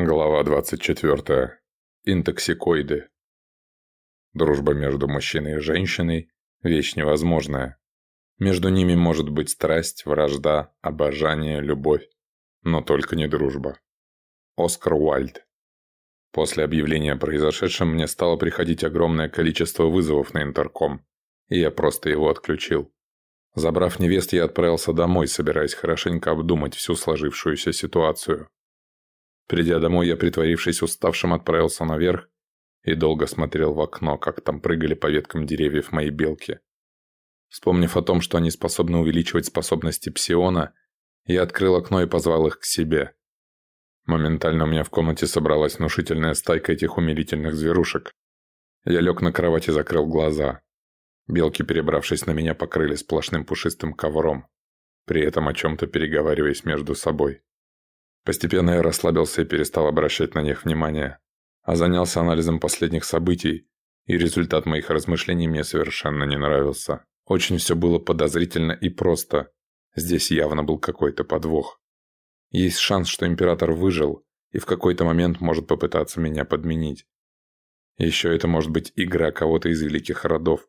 Глава 24. Интоксикоиды. Дружба между мужчиной и женщиной – вещь невозможная. Между ними может быть страсть, вражда, обожание, любовь, но только не дружба. Оскар Уальд. После объявления о произошедшем мне стало приходить огромное количество вызовов на интерком, и я просто его отключил. Забрав невест, я отправился домой, собираясь хорошенько обдумать всю сложившуюся ситуацию. Придя домой, я, притворившись уставшим, отправился наверх и долго смотрел в окно, как там прыгали по веткам деревьев мои белки. Вспомнив о том, что они способны увеличивать способности псиона, я открыл окно и позвал их к себе. Моментально у меня в комнате собралась внушительная стайка этих умилительных зверушек. Я лег на кровать и закрыл глаза. Белки, перебравшись на меня, покрыли сплошным пушистым ковром, при этом о чем-то переговариваясь между собой. Постепенно я расслабился и перестал обращать на них внимание, а занялся анализом последних событий, и результат моих размышлений мне совершенно не нравился. Очень все было подозрительно и просто. Здесь явно был какой-то подвох. Есть шанс, что император выжил и в какой-то момент может попытаться меня подменить. Еще это может быть игра кого-то из великих родов,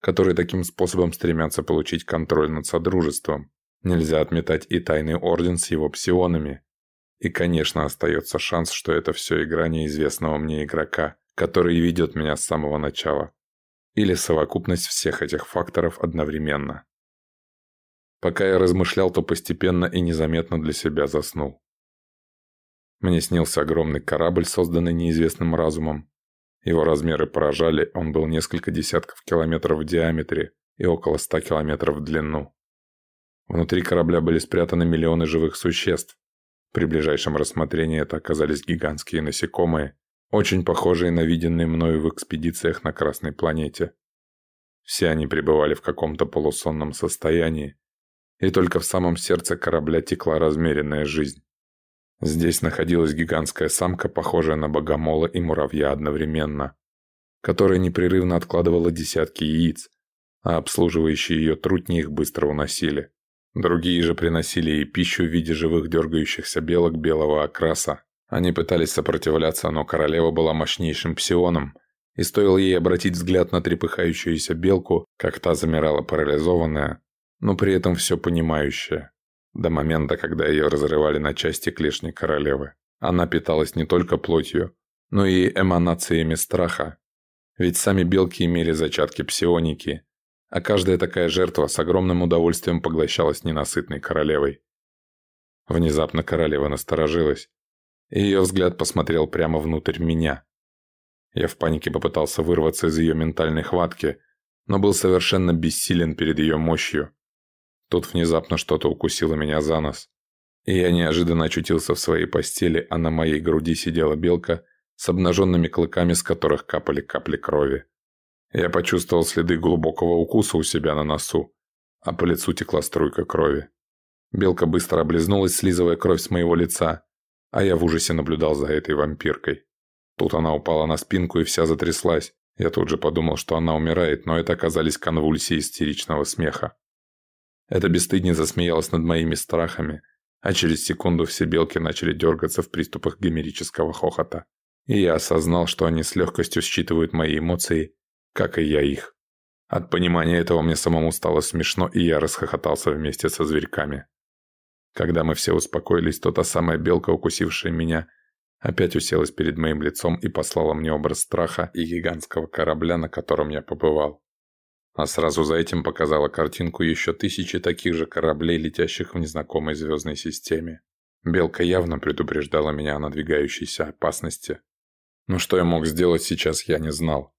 которые таким способом стремятся получить контроль над Содружеством. Нельзя отметать и Тайный Орден с его псионами. И, конечно, остается шанс, что это все игра неизвестного мне игрока, который ведет меня с самого начала. Или совокупность всех этих факторов одновременно. Пока я размышлял, то постепенно и незаметно для себя заснул. Мне снился огромный корабль, созданный неизвестным разумом. Его размеры поражали, он был несколько десятков километров в диаметре и около ста километров в длину. Внутри корабля были спрятаны миллионы живых существ, при ближайшем рассмотрении это оказались гигантские насекомые, очень похожие на виденные мною в экспедициях на Красной планете. Все они пребывали в каком-то полусонном состоянии, и только в самом сердце корабля текла размеренная жизнь. Здесь находилась гигантская самка, похожая на богомола и муравья одновременно, которая непрерывно откладывала десятки яиц, а обслуживающие ее трутни их быстро уносили. Другие же приносили ей пищу в виде живых дергающихся белок белого окраса. Они пытались сопротивляться, но королева была мощнейшим псионом, и стоило ей обратить взгляд на трепыхающуюся белку, как та замирала парализованная, но при этом все понимающая. До момента, когда ее разрывали на части клешни королевы. Она питалась не только плотью, но и эманациями страха. Ведь сами белки имели зачатки псионики, а каждая такая жертва с огромным удовольствием поглощалась ненасытной королевой. Внезапно королева насторожилась, и ее взгляд посмотрел прямо внутрь меня. Я в панике попытался вырваться из ее ментальной хватки, но был совершенно бессилен перед ее мощью. Тут внезапно что-то укусило меня за нос, и я неожиданно очутился в своей постели, а на моей груди сидела белка с обнаженными клыками, с которых капали капли крови. Я почувствовал следы глубокого укуса у себя на носу, а по лицу текла струйка крови. Белка быстро облизнулась, слизывая кровь с моего лица, а я в ужасе наблюдал за этой вампиркой. Тут она упала на спинку и вся затряслась. Я тут же подумал, что она умирает, но это оказались конвульсии истеричного смеха. Эта бесстыдница засмеялась над моими страхами, а через секунду все белки начали дергаться в приступах гомерического хохота. И я осознал, что они с легкостью считывают мои эмоции как и я их. От понимания этого мне самому стало смешно, и я расхохотался вместе со зверьками. Когда мы все успокоились, то та самая белка, укусившая меня, опять уселась перед моим лицом и послала мне образ страха и гигантского корабля, на котором я побывал. А сразу за этим показала картинку еще тысячи таких же кораблей, летящих в незнакомой звездной системе. Белка явно предупреждала меня о надвигающейся опасности. Но что я мог сделать сейчас, я не знал.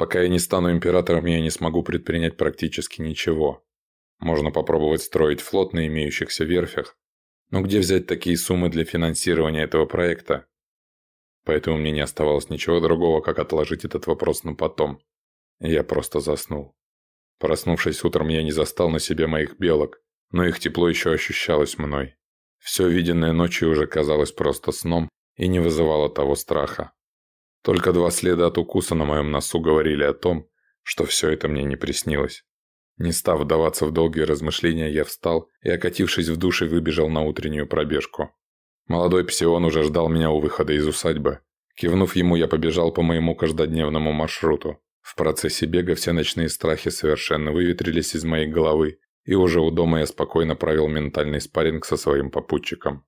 Пока я не стану императором, я не смогу предпринять практически ничего. Можно попробовать строить флот на имеющихся верфях, но где взять такие суммы для финансирования этого проекта? Поэтому мне не оставалось ничего другого, как отложить этот вопрос на потом. Я просто заснул. Проснувшись утром, я не застал на себе моих белок, но их тепло еще ощущалось мной. Все виденное ночью уже казалось просто сном и не вызывало того страха. Только два следа от укуса на моем носу говорили о том, что все это мне не приснилось. Не став вдаваться в долгие размышления, я встал и, окатившись в душе, выбежал на утреннюю пробежку. Молодой псион уже ждал меня у выхода из усадьбы. Кивнув ему, я побежал по моему каждодневному маршруту. В процессе бега все ночные страхи совершенно выветрились из моей головы, и уже у дома я спокойно провел ментальный спарринг со своим попутчиком.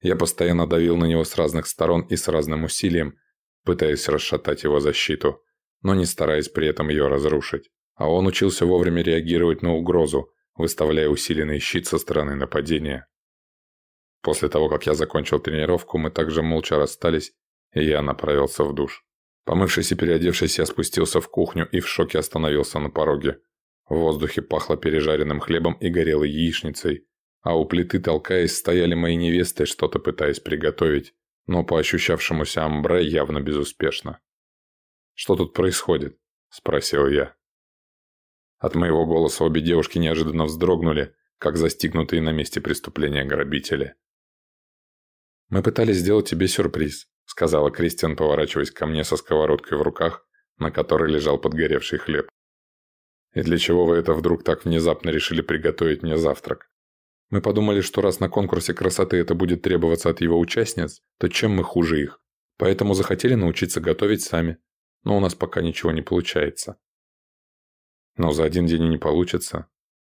Я постоянно давил на него с разных сторон и с разным усилием, пытаясь расшатать его защиту, но не стараясь при этом ее разрушить. А он учился вовремя реагировать на угрозу, выставляя усиленный щит со стороны нападения. После того, как я закончил тренировку, мы также молча расстались, и я направился в душ. Помывшись и переодевшись, я спустился в кухню и в шоке остановился на пороге. В воздухе пахло пережаренным хлебом и горелой яичницей, а у плиты, толкаясь, стояли мои невесты, что-то пытаясь приготовить, но по ощущавшемуся амбре явно безуспешно. «Что тут происходит?» – спросил я. От моего голоса обе девушки неожиданно вздрогнули, как застигнутые на месте преступления грабители. «Мы пытались сделать тебе сюрприз», — сказала Кристиан, поворачиваясь ко мне со сковородкой в руках, на которой лежал подгоревший хлеб. «И для чего вы это вдруг так внезапно решили приготовить мне завтрак? Мы подумали, что раз на конкурсе красоты это будет требоваться от его участниц, то чем мы хуже их? Поэтому захотели научиться готовить сами. Но у нас пока ничего не получается». «Но за один день и не получится.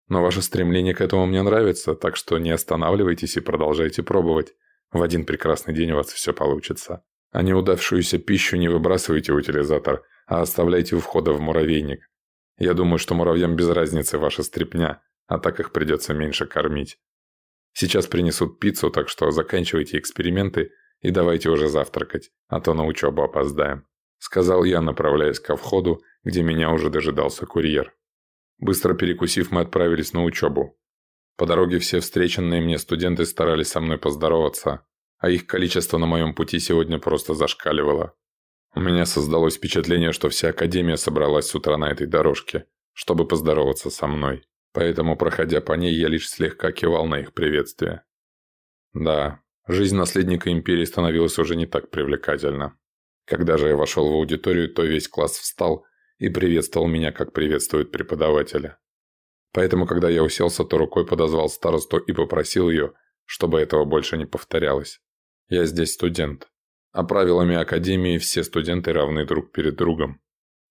Но ваше стремление к этому мне нравится, так что не останавливайтесь и продолжайте пробовать. В один прекрасный день у вас все получится. А неудавшуюся пищу не выбрасывайте в утилизатор, а оставляйте у входа в муравейник. Я думаю, что муравьям без разницы ваша стряпня, а так их придется меньше кормить. Сейчас принесут пиццу, так что заканчивайте эксперименты и давайте уже завтракать, а то на учебу опоздаем», — сказал я, направляясь ко входу, где меня уже дожидался курьер. Быстро перекусив, мы отправились на учебу. По дороге все встреченные мне студенты старались со мной поздороваться, а их количество на моем пути сегодня просто зашкаливало. У меня создалось впечатление, что вся Академия собралась с утра на этой дорожке, чтобы поздороваться со мной. Поэтому, проходя по ней, я лишь слегка кивал на их приветствие. Да, жизнь наследника Империи становилась уже не так привлекательна. Когда же я вошел в аудиторию, то весь класс встал и приветствовал меня, как приветствует преподавателя. Поэтому, когда я уселся, то рукой подозвал старосту и попросил ее, чтобы этого больше не повторялось. Я здесь студент. А правилами Академии все студенты равны друг перед другом.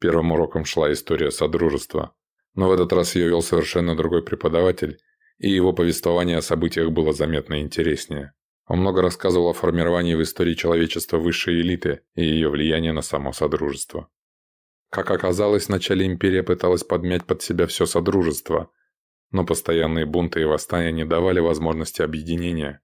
Первым уроком шла история Содружества. Но в этот раз ее вел совершенно другой преподаватель, и его повествование о событиях было заметно интереснее. Он много рассказывал о формировании в истории человечества высшей элиты и ее влиянии на само Содружество. Как оказалось, вначале империя пыталась подмять под себя все Содружество, но постоянные бунты и восстания не давали возможности объединения,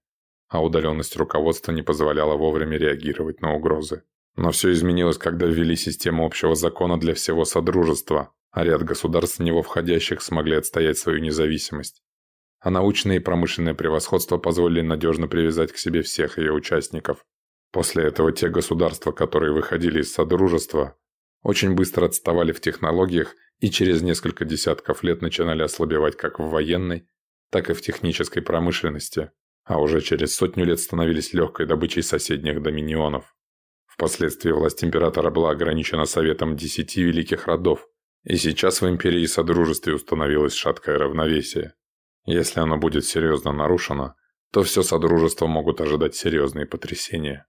а удаленность руководства не позволяла вовремя реагировать на угрозы. Но все изменилось, когда ввели систему общего закона для всего Содружества, а ряд государств, в него входящих, смогли отстоять свою независимость. А научное и промышленное превосходство позволили надежно привязать к себе всех ее участников. После этого те государства, которые выходили из Содружества, очень быстро отставали в технологиях и через несколько десятков лет начинали ослабевать как в военной, так и в технической промышленности, а уже через сотню лет становились легкой добычей соседних доминионов. Впоследствии власть императора была ограничена советом десяти великих родов, и сейчас в империи и содружестве установилось шаткое равновесие. Если оно будет серьезно нарушено, то все содружество могут ожидать серьезные потрясения.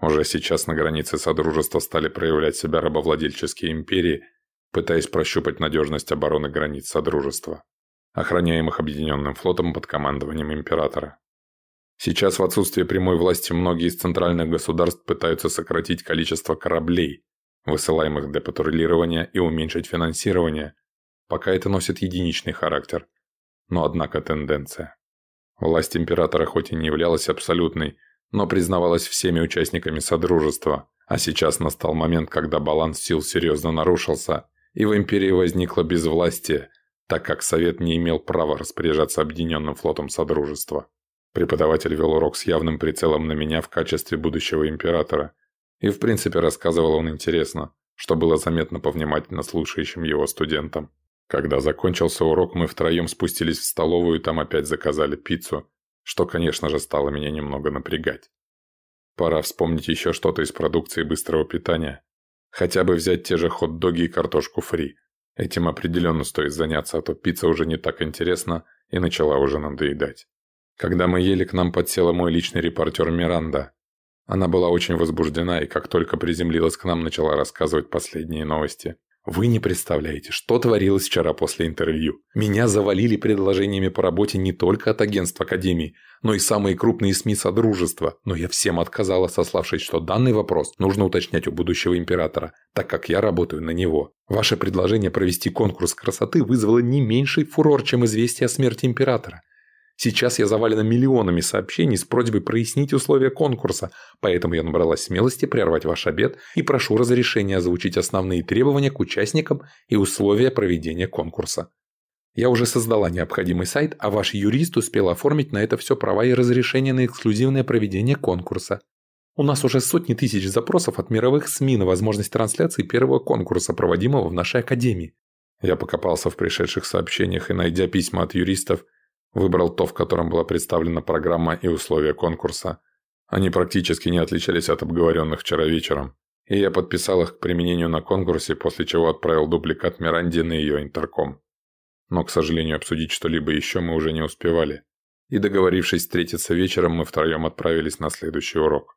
Уже сейчас на границе Содружества стали проявлять себя рабовладельческие империи, пытаясь прощупать надежность обороны границ Содружества, охраняемых Объединенным флотом под командованием Императора. Сейчас в отсутствие прямой власти многие из центральных государств пытаются сократить количество кораблей, высылаемых для патрулирования и уменьшить финансирование, пока это носит единичный характер, но однако тенденция. Власть императора хоть и не являлась абсолютной, но признавалась всеми участниками Содружества. А сейчас настал момент, когда баланс сил серьезно нарушился, и в Империи возникло безвластие, так как Совет не имел права распоряжаться объединенным флотом Содружества. Преподаватель вел урок с явным прицелом на меня в качестве будущего императора. И в принципе рассказывал он интересно, что было заметно по внимательно слушающим его студентам. Когда закончился урок, мы втроем спустились в столовую и там опять заказали пиццу, что, конечно же, стало меня немного напрягать. Пора вспомнить еще что-то из продукции быстрого питания. Хотя бы взять те же хот-доги и картошку фри. Этим определенно стоит заняться, а то пицца уже не так интересна и начала уже надоедать. Когда мы ели, к нам подсела мой личный репортер Миранда. Она была очень возбуждена и как только приземлилась к нам, начала рассказывать последние новости. Вы не представляете, что творилось вчера после интервью. Меня завалили предложениями по работе не только от агентства Академии, но и самые крупные СМИ Содружества. Но я всем отказала, сославшись, что данный вопрос нужно уточнять у будущего императора, так как я работаю на него. Ваше предложение провести конкурс красоты вызвало не меньший фурор, чем известие о смерти императора. Сейчас я завалена миллионами сообщений с просьбой прояснить условия конкурса, поэтому я набралась смелости прервать ваш обед и прошу разрешения озвучить основные требования к участникам и условия проведения конкурса. Я уже создала необходимый сайт, а ваш юрист успел оформить на это все права и разрешение на эксклюзивное проведение конкурса. У нас уже сотни тысяч запросов от мировых СМИ на возможность трансляции первого конкурса, проводимого в нашей академии. Я покопался в пришедших сообщениях и, найдя письма от юристов, Выбрал то, в котором была представлена программа и условия конкурса. Они практически не отличались от обговоренных вчера вечером. И я подписал их к применению на конкурсе, после чего отправил дубликат Миранде на ее интерком. Но, к сожалению, обсудить что-либо еще мы уже не успевали. И договорившись встретиться вечером, мы втроем отправились на следующий урок.